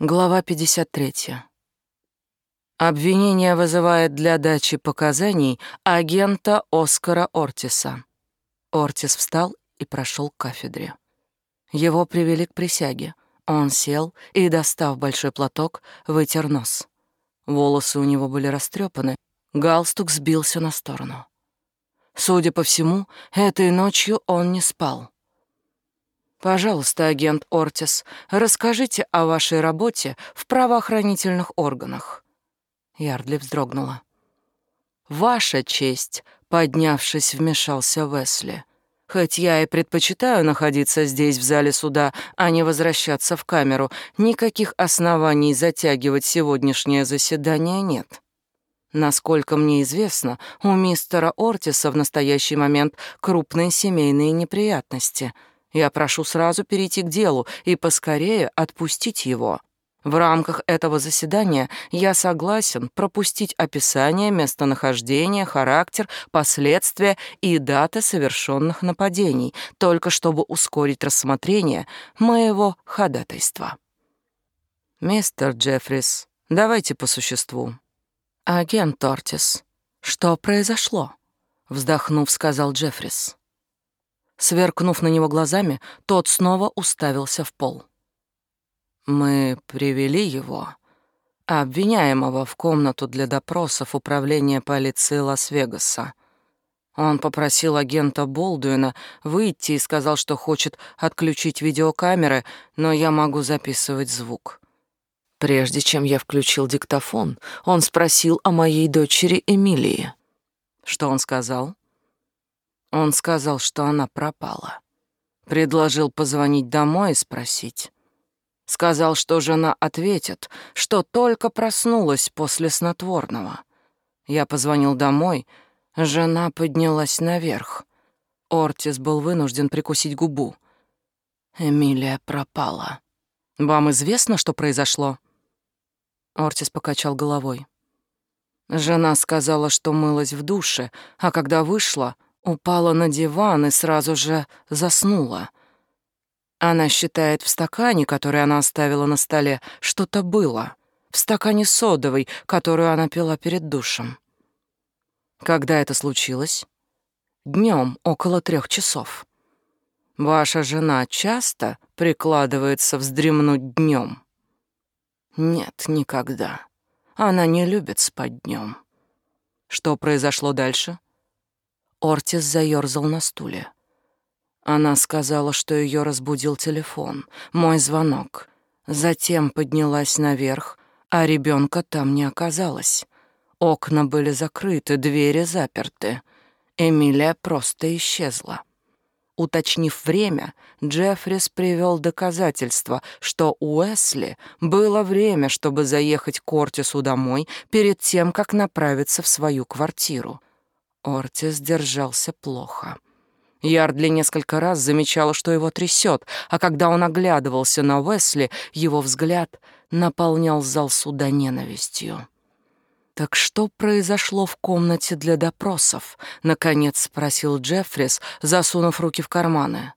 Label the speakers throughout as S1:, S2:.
S1: Глава 53. Обвинение вызывает для дачи показаний агента Оскара Ортиса. Ортис встал и прошел к кафедре. Его привели к присяге. Он сел и, достав большой платок, вытер нос. Волосы у него были растрепаны, галстук сбился на сторону. Судя по всему, этой ночью он не спал. Пожалуйста, агент Ортис, расскажите о вашей работе в правоохранительных органах. Ярдли вздрогнула. Ваша честь, поднявшись, вмешался Весли. Хоть я и предпочитаю находиться здесь, в зале суда, а не возвращаться в камеру, никаких оснований затягивать сегодняшнее заседание нет. Насколько мне известно, у мистера Ортиса в настоящий момент крупные семейные неприятности — я прошу сразу перейти к делу и поскорее отпустить его. В рамках этого заседания я согласен пропустить описание местонахождения, характер, последствия и даты совершенных нападений, только чтобы ускорить рассмотрение моего ходатайства. Мистер Джеффрис, давайте по существу. Агент Тортис, что произошло? Вздохнув, сказал Джеффрис. Сверкнув на него глазами, тот снова уставился в пол. «Мы привели его, обвиняемого, в комнату для допросов управления полиции Лас-Вегаса. Он попросил агента Болдуина выйти и сказал, что хочет отключить видеокамеры, но я могу записывать звук». Прежде чем я включил диктофон, он спросил о моей дочери Эмилии. Что он сказал? Он сказал, что она пропала. Предложил позвонить домой и спросить. Сказал, что жена ответит, что только проснулась после снотворного. Я позвонил домой, жена поднялась наверх. Ортис был вынужден прикусить губу. Эмилия пропала. Вам известно, что произошло? Ортис покачал головой. Жена сказала, что мылась в душе, а когда вышла, упала на диван и сразу же заснула. Она считает, в стакане, который она оставила на столе, что-то было. В стакане содовой, которую она пила перед душем. Когда это случилось? Днем, около трех часов. Ваша жена часто прикладывается вздремнуть днем? Нет, никогда. Она не любит спать днем. Что произошло дальше? Ортис заёрзал на стуле. Она сказала, что ее разбудил телефон, мой звонок. Затем поднялась наверх, а ребенка там не оказалось. Окна были закрыты, двери заперты. Эмилия просто исчезла. Уточнив время, Джеффрис привел доказательства, что у Уэсли было время, чтобы заехать к Ортису домой перед тем, как направиться в свою квартиру. Ортис держался плохо. Ярдли несколько раз замечала, что его трясет, а когда он оглядывался на Уэсли, его взгляд наполнял зал суда ненавистью. «Так что произошло в комнате для допросов?» — наконец спросил Джеффрис, засунув руки в карманы.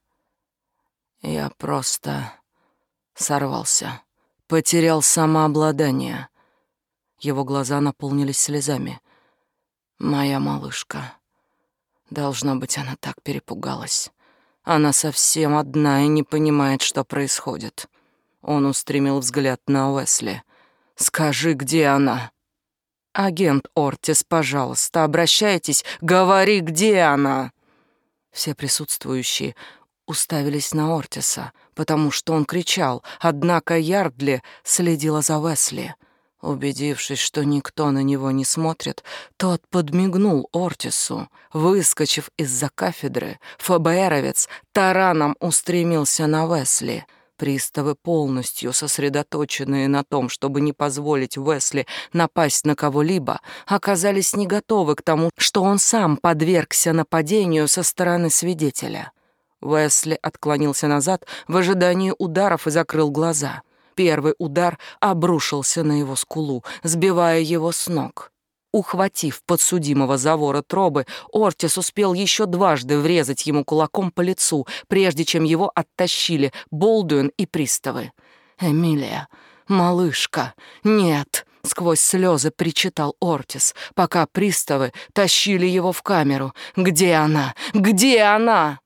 S1: «Я просто сорвался, потерял самообладание». Его глаза наполнились слезами. Моя малышка. Должно быть, она так перепугалась. Она совсем одна и не понимает, что происходит. Он устремил взгляд на Уэсли. «Скажи, где она?» «Агент Ортис, пожалуйста, обращайтесь, говори, где она!» Все присутствующие уставились на Ортиса, потому что он кричал, однако Ярдли следила за Уэсли — Убедившись, что никто на него не смотрит, тот подмигнул Ортису. Выскочив из-за кафедры, ФБРовец тараном устремился на Весли. Приставы, полностью сосредоточенные на том, чтобы не позволить Весли напасть на кого-либо, оказались не готовы к тому, что он сам подвергся нападению со стороны свидетеля. Весли отклонился назад в ожидании ударов и закрыл глаза. Первый удар обрушился на его скулу, сбивая его с ног. Ухватив подсудимого за ворот робы, Ортис успел еще дважды врезать ему кулаком по лицу, прежде чем его оттащили Болдуин и приставы. «Эмилия, малышка, нет!» — сквозь слезы причитал Ортис, пока приставы тащили его в камеру. «Где она? Где она?»